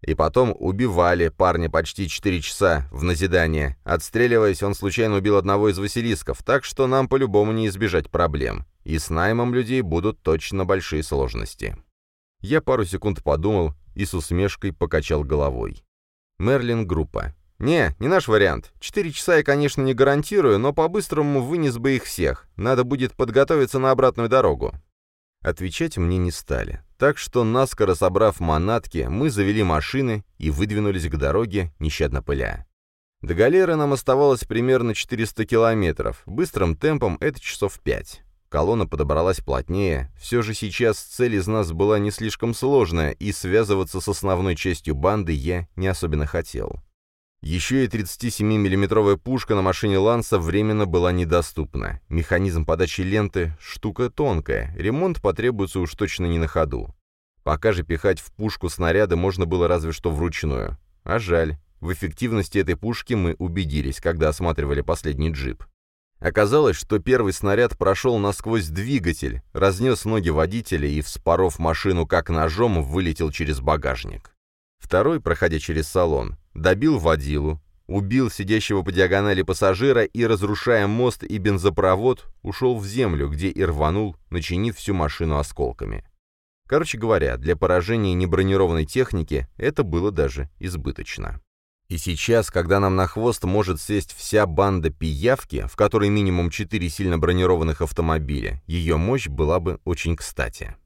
И потом убивали парня почти 4 часа в назидание. Отстреливаясь, он случайно убил одного из Василисков, так что нам по-любому не избежать проблем. И с наймом людей будут точно большие сложности. Я пару секунд подумал и с усмешкой покачал головой. Мерлин группа. «Не, не наш вариант. Четыре часа я, конечно, не гарантирую, но по-быстрому вынес бы их всех. Надо будет подготовиться на обратную дорогу». Отвечать мне не стали. Так что, наскоро собрав манатки, мы завели машины и выдвинулись к дороге, нещадно пыля. До галеры нам оставалось примерно 400 километров. Быстрым темпом это часов пять. Колонна подобралась плотнее. Все же сейчас цель из нас была не слишком сложная, и связываться с основной частью банды я не особенно хотел. Еще и 37 миллиметровая пушка на машине «Ланса» временно была недоступна. Механизм подачи ленты — штука тонкая, ремонт потребуется уж точно не на ходу. Пока же пихать в пушку снаряды можно было разве что вручную. А жаль, в эффективности этой пушки мы убедились, когда осматривали последний джип. Оказалось, что первый снаряд прошел насквозь двигатель, разнес ноги водителя и, вспоров машину как ножом, вылетел через багажник. Второй, проходя через салон, добил водилу, убил сидящего по диагонали пассажира и, разрушая мост и бензопровод, ушел в землю, где и рванул, начинив всю машину осколками. Короче говоря, для поражения небронированной техники это было даже избыточно. И сейчас, когда нам на хвост может сесть вся банда пиявки, в которой минимум четыре сильно бронированных автомобиля, ее мощь была бы очень кстати.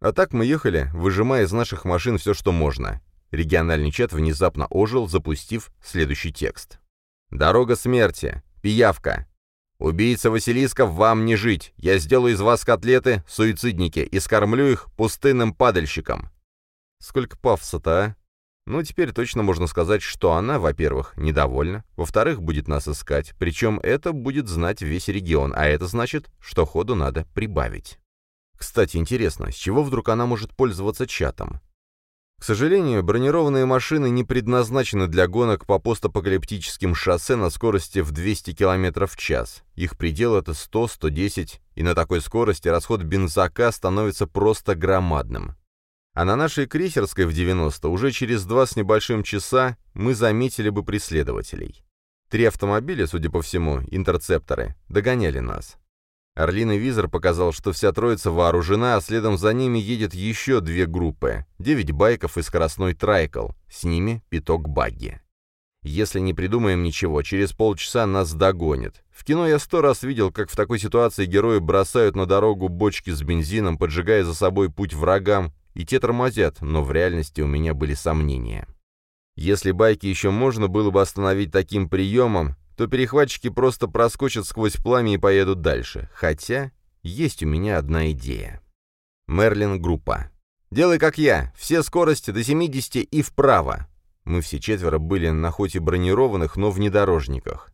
А так мы ехали, выжимая из наших машин все, что можно. Региональный чат внезапно ожил, запустив следующий текст. «Дорога смерти. Пиявка. Убийца Василисков, вам не жить. Я сделаю из вас котлеты, суицидники, и скормлю их пустынным падальщикам». Сколько пафоса-то, а? Ну, теперь точно можно сказать, что она, во-первых, недовольна, во-вторых, будет нас искать, причем это будет знать весь регион, а это значит, что ходу надо прибавить. Кстати, интересно, с чего вдруг она может пользоваться чатом? К сожалению, бронированные машины не предназначены для гонок по постапокалиптическим шоссе на скорости в 200 км в час. Их предел это 100-110, и на такой скорости расход бензака становится просто громадным. А на нашей крейсерской в 90 уже через два с небольшим часа мы заметили бы преследователей. Три автомобиля, судя по всему, интерцепторы, догоняли нас. Орлиный визор показал, что вся троица вооружена, а следом за ними едет еще две группы, девять байков и скоростной трайкл, с ними пяток багги. Если не придумаем ничего, через полчаса нас догонят. В кино я сто раз видел, как в такой ситуации герои бросают на дорогу бочки с бензином, поджигая за собой путь врагам, и те тормозят, но в реальности у меня были сомнения. Если байки еще можно было бы остановить таким приемом, то перехватчики просто проскочат сквозь пламя и поедут дальше. Хотя есть у меня одна идея. Мерлин группа. «Делай как я. Все скорости до 70 и вправо». Мы все четверо были на хоть и бронированных, но внедорожниках.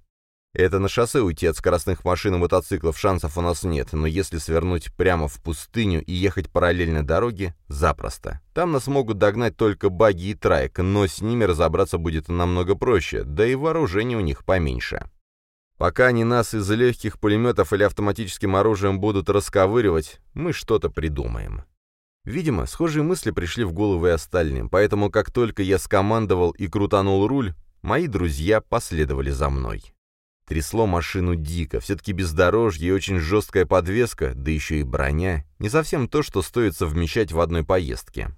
Это на шоссе уйти от скоростных машин и мотоциклов шансов у нас нет, но если свернуть прямо в пустыню и ехать параллельно дороге, запросто. Там нас могут догнать только баги и трайк, но с ними разобраться будет намного проще, да и вооружение у них поменьше. Пока они нас из легких пулеметов или автоматическим оружием будут расковыривать, мы что-то придумаем. Видимо, схожие мысли пришли в голову и остальным, поэтому как только я скомандовал и крутанул руль, мои друзья последовали за мной. Трясло машину дико, все-таки бездорожье и очень жесткая подвеска, да еще и броня, не совсем то, что стоит совмещать в одной поездке.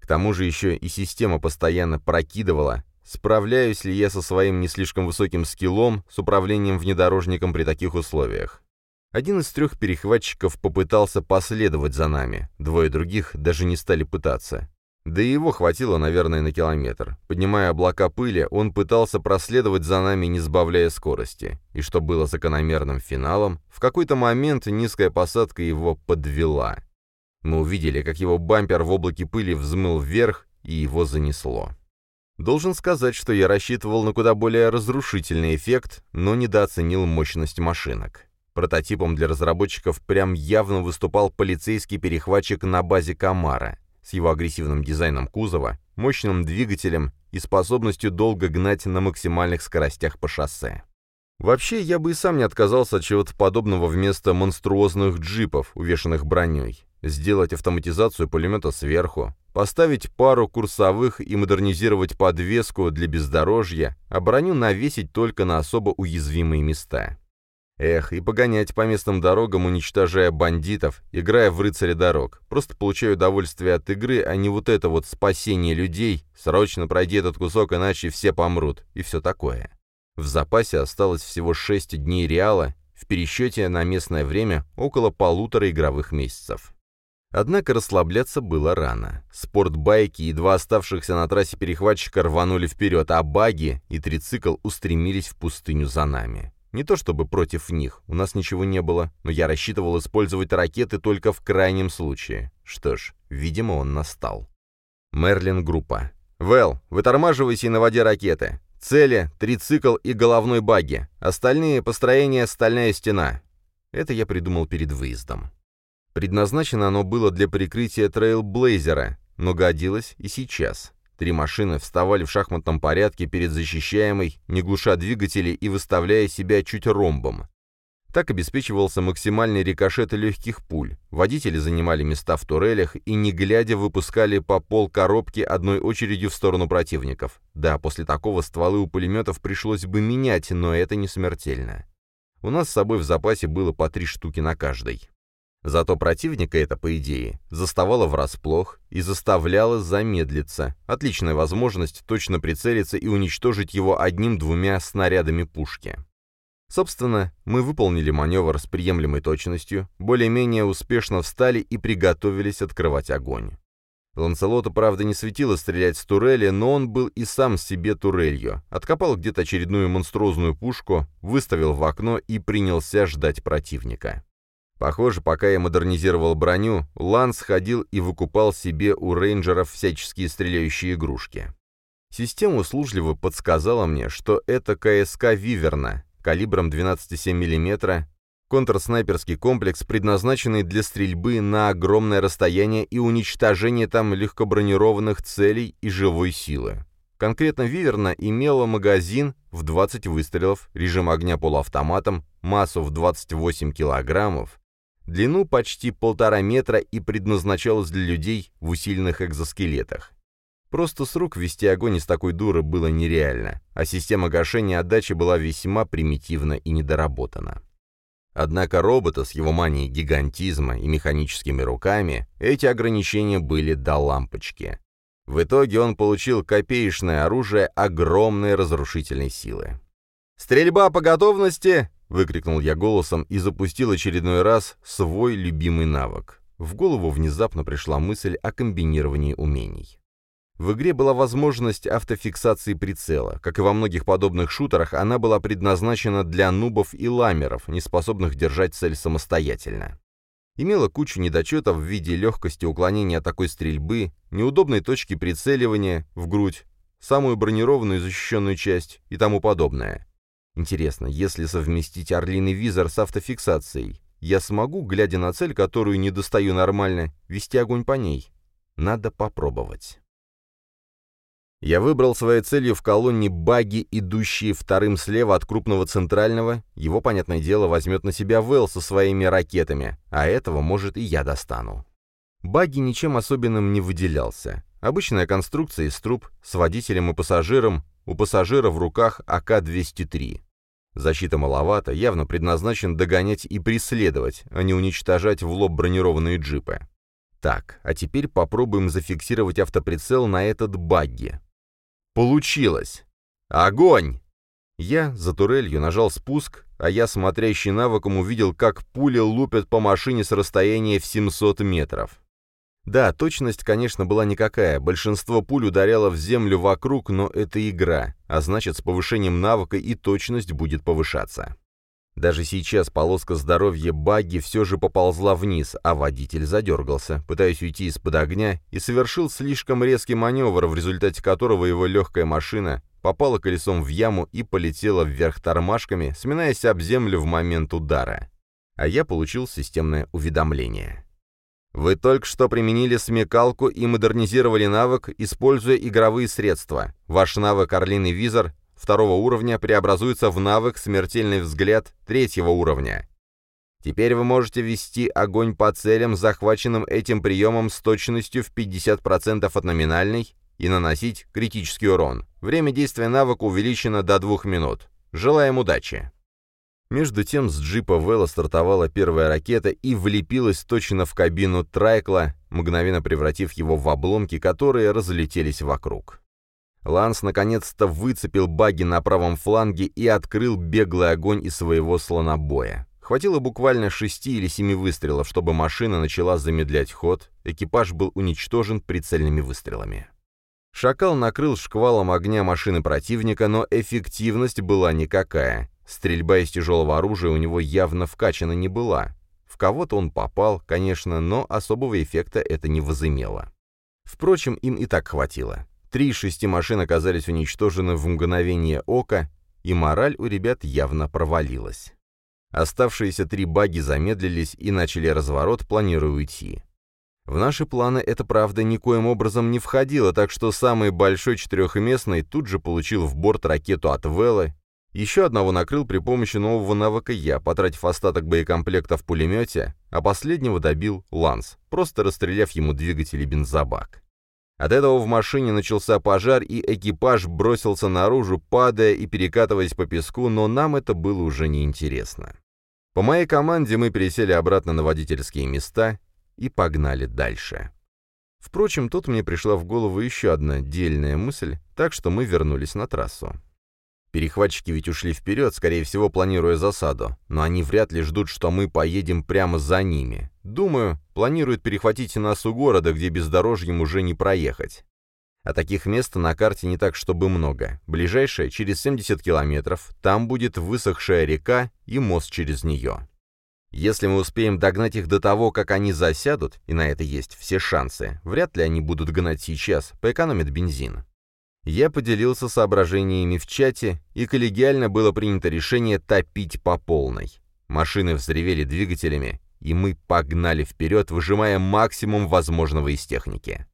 К тому же еще и система постоянно прокидывала, справляюсь ли я со своим не слишком высоким скиллом с управлением внедорожником при таких условиях. Один из трех перехватчиков попытался последовать за нами, двое других даже не стали пытаться. Да и его хватило, наверное, на километр. Поднимая облака пыли, он пытался проследовать за нами, не сбавляя скорости. И что было закономерным финалом, в какой-то момент низкая посадка его подвела. Мы увидели, как его бампер в облаке пыли взмыл вверх, и его занесло. Должен сказать, что я рассчитывал на куда более разрушительный эффект, но недооценил мощность машинок. Прототипом для разработчиков прям явно выступал полицейский перехватчик на базе «Камара» с его агрессивным дизайном кузова, мощным двигателем и способностью долго гнать на максимальных скоростях по шоссе. Вообще, я бы и сам не отказался от чего-то подобного вместо монструозных джипов, увешанных броней. Сделать автоматизацию пулемета сверху, поставить пару курсовых и модернизировать подвеску для бездорожья, а броню навесить только на особо уязвимые места. Эх, и погонять по местным дорогам, уничтожая бандитов, играя в рыцаря дорог. Просто получаю удовольствие от игры, а не вот это вот спасение людей. Срочно пройди этот кусок, иначе все помрут. И все такое. В запасе осталось всего 6 дней реала, в пересчете на местное время около полутора игровых месяцев. Однако расслабляться было рано. Спортбайки и два оставшихся на трассе перехватчика рванули вперед, а баги и трицикл устремились в пустыню за нами. Не то чтобы против них, у нас ничего не было, но я рассчитывал использовать ракеты только в крайнем случае. Что ж, видимо, он настал. Мерлин группа. «Вэл, вытормаживайся и наводи ракеты. Цели, трицикл и головной баги. Остальные построения — стальная стена». Это я придумал перед выездом. Предназначено оно было для прикрытия трейлблейзера, но годилось и сейчас. Три машины вставали в шахматном порядке перед защищаемой, не глуша двигатели и выставляя себя чуть ромбом. Так обеспечивался максимальный рикошет легких пуль. Водители занимали места в турелях и, не глядя, выпускали по пол коробки одной очередью в сторону противников. Да, после такого стволы у пулеметов пришлось бы менять, но это не смертельно. У нас с собой в запасе было по три штуки на каждой. Зато противника это, по идее, заставало врасплох и заставляло замедлиться. Отличная возможность точно прицелиться и уничтожить его одним-двумя снарядами пушки. Собственно, мы выполнили маневр с приемлемой точностью, более-менее успешно встали и приготовились открывать огонь. Ланселоту, правда, не светило стрелять с турели, но он был и сам себе турелью. Откопал где-то очередную монструозную пушку, выставил в окно и принялся ждать противника. Похоже, пока я модернизировал броню, Ланс ходил и выкупал себе у рейнджеров всяческие стреляющие игрушки. Система услужливо подсказала мне, что это КСК «Виверна» калибром 12,7 мм, Контрснайперский комплекс, предназначенный для стрельбы на огромное расстояние и уничтожения там легкобронированных целей и живой силы. Конкретно «Виверна» имела магазин в 20 выстрелов, режим огня полуавтоматом, массу в 28 килограммов, длину почти полтора метра и предназначалась для людей в усиленных экзоскелетах. Просто с рук вести огонь из такой дуры было нереально, а система гашения отдачи была весьма примитивна и недоработана. Однако робота с его манией гигантизма и механическими руками эти ограничения были до лампочки. В итоге он получил копеечное оружие огромной разрушительной силы. «Стрельба по готовности!» — выкрикнул я голосом и запустил очередной раз свой любимый навык. В голову внезапно пришла мысль о комбинировании умений. В игре была возможность автофиксации прицела. Как и во многих подобных шутерах, она была предназначена для нубов и ламеров, не способных держать цель самостоятельно. Имела кучу недочетов в виде легкости уклонения от такой стрельбы, неудобной точки прицеливания в грудь, самую бронированную и защищенную часть и тому подобное. Интересно, если совместить орлиный визор с автофиксацией, я смогу, глядя на цель, которую не достаю нормально, вести огонь по ней? Надо попробовать. Я выбрал своей целью в колонне баги, идущие вторым слева от крупного центрального. Его, понятное дело, возьмет на себя Вэл со своими ракетами, а этого, может, и я достану. Баги ничем особенным не выделялся. Обычная конструкция из труб с водителем и пассажиром, у пассажира в руках АК-203. Защита маловато, явно предназначен догонять и преследовать, а не уничтожать в лоб бронированные джипы. Так, а теперь попробуем зафиксировать автоприцел на этот багги. Получилось! Огонь! Я за турелью нажал спуск, а я, смотрящий навыком, увидел, как пули лупят по машине с расстояния в 700 метров. Да, точность, конечно, была никакая, большинство пуль ударяло в землю вокруг, но это игра, а значит, с повышением навыка и точность будет повышаться. Даже сейчас полоска здоровья багги все же поползла вниз, а водитель задергался, пытаясь уйти из-под огня, и совершил слишком резкий маневр, в результате которого его легкая машина попала колесом в яму и полетела вверх тормашками, сминаясь об землю в момент удара. А я получил системное уведомление. Вы только что применили смекалку и модернизировали навык, используя игровые средства. Ваш навык «Орлиный визор» второго уровня преобразуется в навык «Смертельный взгляд» третьего уровня. Теперь вы можете вести огонь по целям, захваченным этим приемом с точностью в 50% от номинальной, и наносить критический урон. Время действия навыка увеличено до 2 минут. Желаем удачи! Между тем с джипа Вэлла стартовала первая ракета и влепилась точно в кабину Трайкла, мгновенно превратив его в обломки, которые разлетелись вокруг. Ланс наконец-то выцепил баги на правом фланге и открыл беглый огонь из своего слонобоя. Хватило буквально шести или семи выстрелов, чтобы машина начала замедлять ход, экипаж был уничтожен прицельными выстрелами. Шакал накрыл шквалом огня машины противника, но эффективность была никакая. Стрельба из тяжелого оружия у него явно вкачана не была. В кого-то он попал, конечно, но особого эффекта это не возымело. Впрочем, им и так хватило. Три из шести машин оказались уничтожены в мгновение ока, и мораль у ребят явно провалилась. Оставшиеся три баги замедлились и начали разворот, планируя уйти. В наши планы это, правда, никоим образом не входило, так что самый большой четырехместный тут же получил в борт ракету от Вэлла, еще одного накрыл при помощи нового навыка я, потратив остаток боекомплекта в пулемете, а последнего добил Ланс, просто расстреляв ему двигатель и бензобак. От этого в машине начался пожар, и экипаж бросился наружу, падая и перекатываясь по песку, но нам это было уже неинтересно. По моей команде мы пересели обратно на водительские места и погнали дальше. Впрочем, тут мне пришла в голову еще одна дельная мысль, так что мы вернулись на трассу. Перехватчики ведь ушли вперед, скорее всего, планируя засаду, но они вряд ли ждут, что мы поедем прямо за ними. Думаю, планируют перехватить нас у города, где бездорожьем уже не проехать. А таких мест на карте не так, чтобы много. Ближайшее, через 70 километров, там будет высохшая река и мост через нее. Если мы успеем догнать их до того, как они засядут, и на это есть все шансы, вряд ли они будут гнать сейчас, поэкономят бензин. Я поделился соображениями в чате, и коллегиально было принято решение топить по полной. Машины взревели двигателями, и мы погнали вперед, выжимая максимум возможного из техники.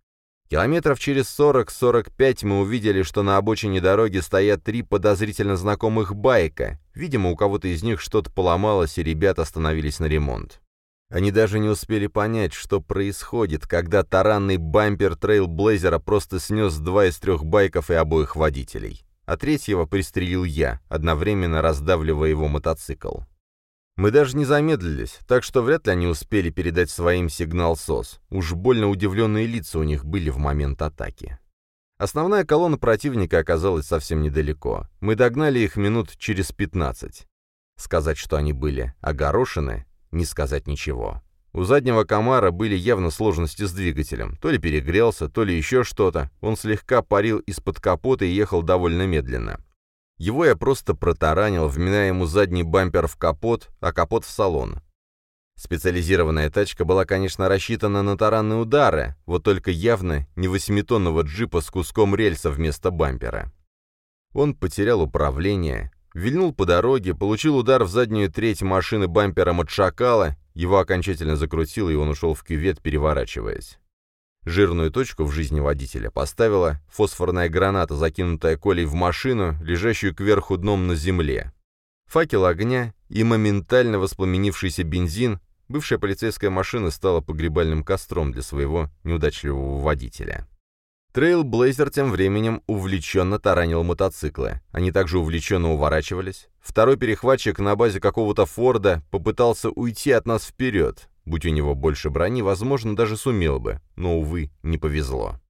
Километров через 40-45 мы увидели, что на обочине дороги стоят три подозрительно знакомых байка. Видимо, у кого-то из них что-то поломалось, и ребята остановились на ремонт. Они даже не успели понять, что происходит, когда таранный бампер трейлблейзера просто снес два из трех байков и обоих водителей. А третьего пристрелил я, одновременно раздавливая его мотоцикл. Мы даже не замедлились, так что вряд ли они успели передать своим сигнал СОС. Уж больно удивленные лица у них были в момент атаки. Основная колонна противника оказалась совсем недалеко. Мы догнали их минут через 15. Сказать, что они были огорошены, не сказать ничего. У заднего комара были явно сложности с двигателем. То ли перегрелся, то ли еще что-то. Он слегка парил из-под капота и ехал довольно медленно. Его я просто протаранил, вминая ему задний бампер в капот, а капот в салон. Специализированная тачка была, конечно, рассчитана на таранные удары, вот только явно не восьмитонного джипа с куском рельса вместо бампера. Он потерял управление, вильнул по дороге, получил удар в заднюю треть машины бампером от шакала, его окончательно закрутило, и он ушел в кювет, переворачиваясь. Жирную точку в жизни водителя поставила фосфорная граната, закинутая Колей в машину, лежащую кверху дном на земле. Факел огня и моментально воспламенившийся бензин, бывшая полицейская машина стала погребальным костром для своего неудачливого водителя. Трейлблейзер тем временем увлеченно таранил мотоциклы. Они также увлеченно уворачивались. Второй перехватчик на базе какого-то Форда попытался уйти от нас вперед. Будь у него больше брони, возможно, даже сумел бы, но, увы, не повезло.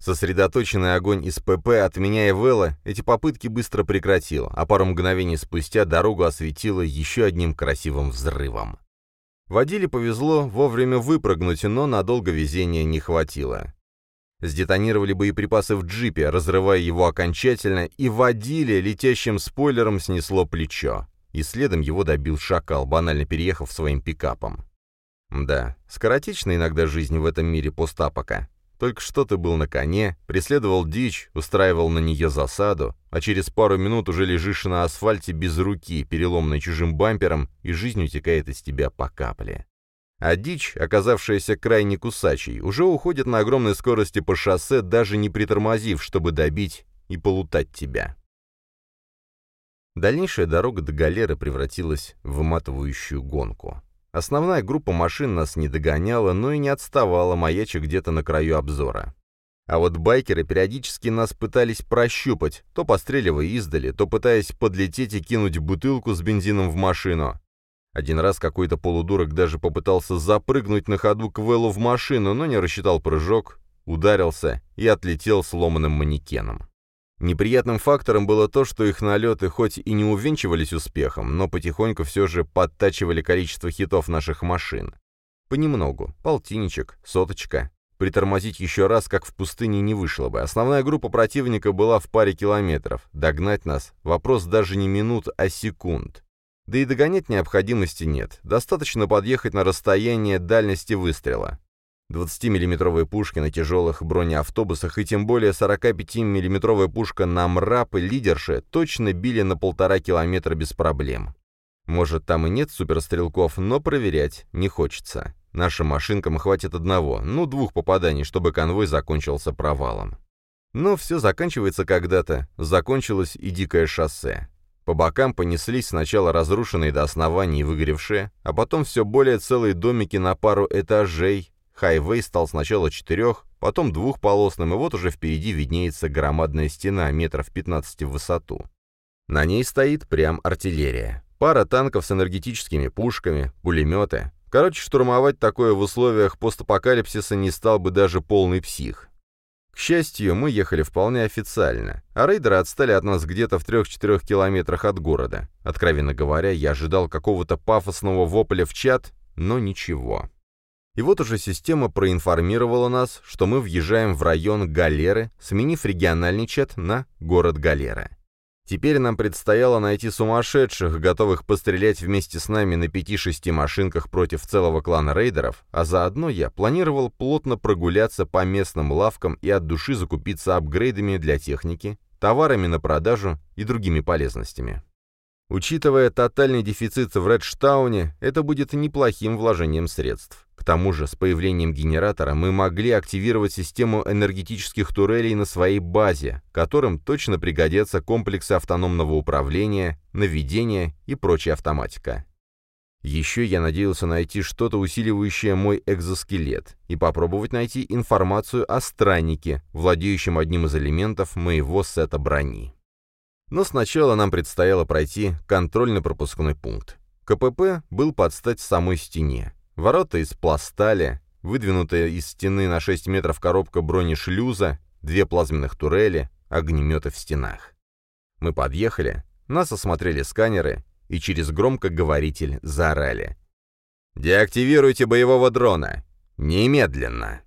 Сосредоточенный огонь из ПП, от меня и Вэлла эти попытки быстро прекратил, а пару мгновений спустя дорогу осветило еще одним красивым взрывом. Водиле повезло вовремя выпрыгнуть, но надолго везения не хватило. Сдетонировали боеприпасы в джипе, разрывая его окончательно, и водиле летящим спойлером снесло плечо. И следом его добил шакал, банально переехав своим пикапом. Да, скоротечна иногда жизнь в этом мире постапока. Только что ты был на коне, преследовал дичь, устраивал на нее засаду, а через пару минут уже лежишь на асфальте без руки, переломной чужим бампером, и жизнь утекает из тебя по капле. А дичь, оказавшаяся крайне кусачей, уже уходит на огромной скорости по шоссе, даже не притормозив, чтобы добить и полутать тебя. Дальнейшая дорога до галеры превратилась в выматывающую гонку. Основная группа машин нас не догоняла, но и не отставала, маяча где-то на краю обзора. А вот байкеры периодически нас пытались прощупать, то постреливая издали, то пытаясь подлететь и кинуть бутылку с бензином в машину. Один раз какой-то полудурок даже попытался запрыгнуть на ходу к в машину, но не рассчитал прыжок, ударился и отлетел сломанным манекеном. Неприятным фактором было то, что их налеты хоть и не увенчивались успехом, но потихоньку все же подтачивали количество хитов наших машин. Понемногу, полтинничек, соточка. Притормозить еще раз, как в пустыне, не вышло бы. Основная группа противника была в паре километров. Догнать нас — вопрос даже не минут, а секунд. Да и догонять необходимости нет. Достаточно подъехать на расстояние дальности выстрела. 20-миллиметровые пушки на тяжелых бронеавтобусах и тем более 45-миллиметровая пушка на МРАП и лидерше точно били на полтора километра без проблем. Может, там и нет суперстрелков, но проверять не хочется. Нашим машинкам хватит одного, ну двух попаданий, чтобы конвой закончился провалом. Но все заканчивается когда-то, закончилось и дикое шоссе. По бокам понеслись сначала разрушенные до основания и выгоревшие, а потом все более целые домики на пару этажей, Хайвей стал сначала четырех, потом двухполосным, и вот уже впереди виднеется громадная стена метров 15 в высоту. На ней стоит прям артиллерия. Пара танков с энергетическими пушками, пулеметы. Короче, штурмовать такое в условиях постапокалипсиса не стал бы даже полный псих. К счастью, мы ехали вполне официально, а рейдеры отстали от нас где-то в 3-4 километрах от города. Откровенно говоря, я ожидал какого-то пафосного вопля в чат, но ничего. И вот уже система проинформировала нас, что мы въезжаем в район Галеры, сменив региональный чат на город Галера. Теперь нам предстояло найти сумасшедших, готовых пострелять вместе с нами на пяти-шести машинках против целого клана рейдеров, а заодно я планировал плотно прогуляться по местным лавкам и от души закупиться апгрейдами для техники, товарами на продажу и другими полезностями. Учитывая тотальный дефицит в Редштауне, это будет неплохим вложением средств. К тому же, с появлением генератора мы могли активировать систему энергетических турелей на своей базе, которым точно пригодятся комплексы автономного управления, наведения и прочая автоматика. Еще я надеялся найти что-то усиливающее мой экзоскелет и попробовать найти информацию о страннике, владеющем одним из элементов моего сета брони. Но сначала нам предстояло пройти контрольно-пропускной пункт. КПП был под стать самой стене. Ворота из пластали, выдвинутая из стены на 6 метров коробка бронешлюза, две плазменных турели, огнеметы в стенах. Мы подъехали, нас осмотрели сканеры и через громкоговоритель заорали. «Деактивируйте боевого дрона! Немедленно!»